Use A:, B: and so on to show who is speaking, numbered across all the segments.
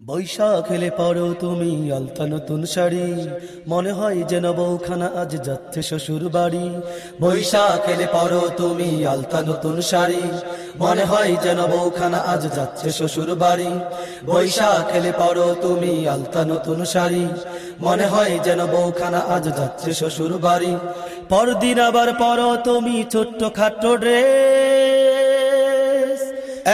A: বৈশাখ এলে পরো তুমি আলতা নতুন শাড়ি। মনে হয় যেন বউখানা আজ যাচ্ছে শ্বশুর বাড়ি। বৈশাখ এলে পরো তুমি আলতা নতুন শাড়ি। মনে হয় যেন বউখানা আজ যাচ্ছে শ্বশুর বাড়ি। বৈশাখ এলে পরো তুমি আলতা নতুন শাড়ি। মনে হয় যেন বউখানা আজ যাচ্ছে শ্বশুর বাড়ি। পরদিন আবার পরো তুমি ছোট্ট খাট্ট ড্রেস।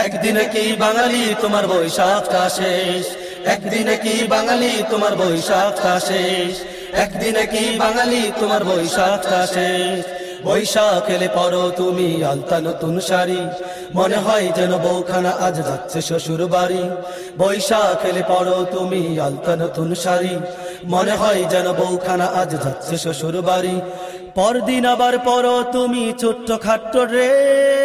A: একদিনে কি বাঙালি তোমার বৈশাখটা শেষ? একদিনে কি বাঙালি তোমার বৈশাখটা শেষ? একদিনে কি বাঙালি তোমার বৈশাখটা শেষ? বৈশাখ এলে পরো তুমি আলতা নতুন শাড়ি। মনে হয় যেন বউখানা আজ যাচ্ছে শ্বশুর বাড়ি। বৈশাখ এলে পরো তুমি আলতা নতুন শাড়ি। মনে হয় যেন বউখানা আজ যাচ্ছে শ্বশুর বাড়ি। পরদিন আবার পরো তুমি ছোট্ট খাট্ট ড্রেস।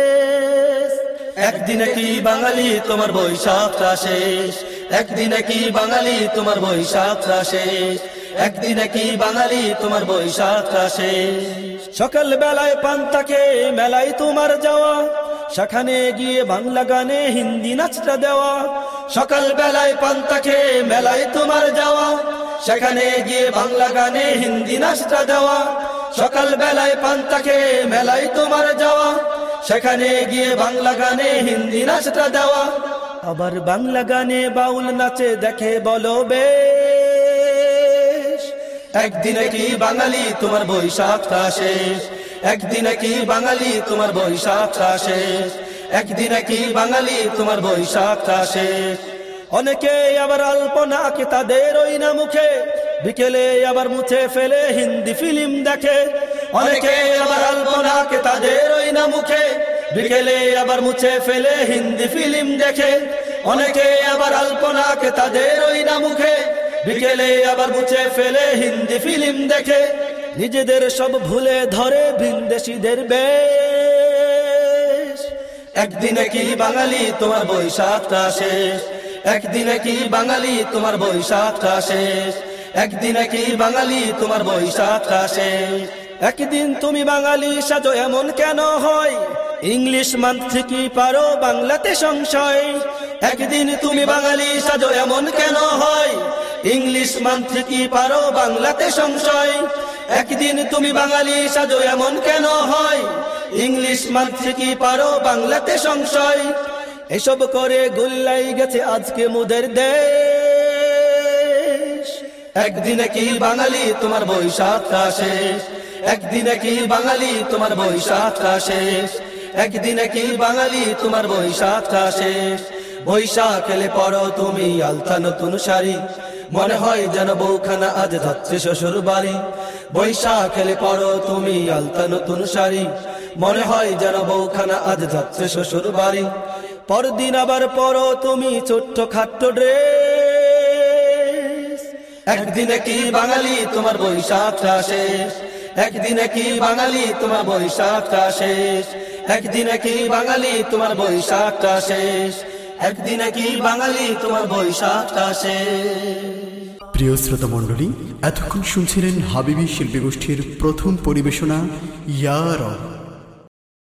A: একদিনে কি বাঙালি তোমার বৈশাখটা শেষ? একদিনে কি বাঙালি তোমার বৈশাখটা শেষ? একদিনে কি বাঙালি তোমার বৈশাখটা শেষ? সকাল বেলায় পান্তাকে মেলায় তোমার যাওয়া। সেখানে গিয়ে বাংলা গানে হিন্দি নাচটা দেওয়া। সকাল বেলায় পান্তাকে মেলায় তোমার যাওয়া। সেখানে গিয়ে বাংলা গানে হিন্দি নাচটা দেওয়া। সকাল বেলায় পান্তাকে মেলায় তোমার যাওয়া। সেখানে গিয়ে বাংলা গানে হিন্দি নাচটা দেওয়া। আবার বাংলা গানে বাউল নাচে দেখে বলো বেশ। একদিনে কি বাঙালি তোমার বৈশাখটা শেষ? একদিনে কি বাঙালি তোমার বৈশাখটা শেষ? একদিনে কি বাঙালি তোমার বৈশাখটা শেষ? অনেকে আবার আল্পনাকে তাদের ওই না মুখে বিকেলে আবার মুছে ফেলে হিন্দি ফিল্ম দেখে। অনেকে আবার আল্পনাকে তাদের ওই না মুখে। বিকেলে আবার মুছে ফেলে হিন্দি ফিল্ম দেখে। অনেকে আবার আল্পনাকে তাদের ওই না মুখে। বিকেলে আবার মুছে ফেলে হিন্দি ফিল্ম দেখে। নিজেদের সব ভুলে ধরে ভিনদেশিদের বেশ। একদিনে কি বাঙালি তোমার বৈশাখটা শেষ? একদিনে কি বাঙালি তোমার বৈশাখটা শেষ? একদিনে কি বাঙালি তোমার বৈশাখটা শেষ? একদিন তুমি বাঙালি সাজো এমন কেন হয়? ইংলিশ মান্থ কি পারো বাংলাতে সংশয়। একদিন তুমি বাঙালি সাজো এমন কেন হয়? ইংলিশ মান্থ কি পারো বাংলাতে সংশয়। একদিন তুমি বাঙালি সাজো এমন কেন হয়? ইংলিশ মান্থ কি পারো বাংলাতে সংশয়। এসব করে গুল্লাই গেছে আজকে মুদের দেশ। একদিনে কি বাঙালি তোমার বৈশাখটা শেষ? একদিনে কি বাঙালি, তোমার বৈশাখটা শেষ। একদিনে কি বাঙালি, তোমার বৈশাখটা শেষ। বৈশাখ এলে পড়ো তুমি আলতা নতুন শাড়ি। মনে হয় যেন বউখানা আজ যাচ্ছে শ্বশুর বাড়ি। বৈশাখ এলে পড়ো তুমি আলতা নতুন শাড়ি। মনে হয় যেন বউখানা আজ যাচ্ছে শ্বশুর বাড়ি। পরদিন আবার পরো তুমি ছোট্ট খাট্ট ড্রেস। একদিনে কি বাঙালি, তোমার বৈশাখটা শেষ। একদিনে কি বাঙালি, তোমার বৈশাখটা শেষ। একদিনে কি বাঙালি, তোমার বৈশাখটা শেষ। একদিনে কি বাঙালি, তোমার বৈশাখটা শেষ।
B: প্রিয় শ্রোতা মণ্ডলী, এতক্ষণ শুনছিলেন হাবিবি শিল্পী গোষ্ঠীর প্রথম পরিবেশনা, ইয়ার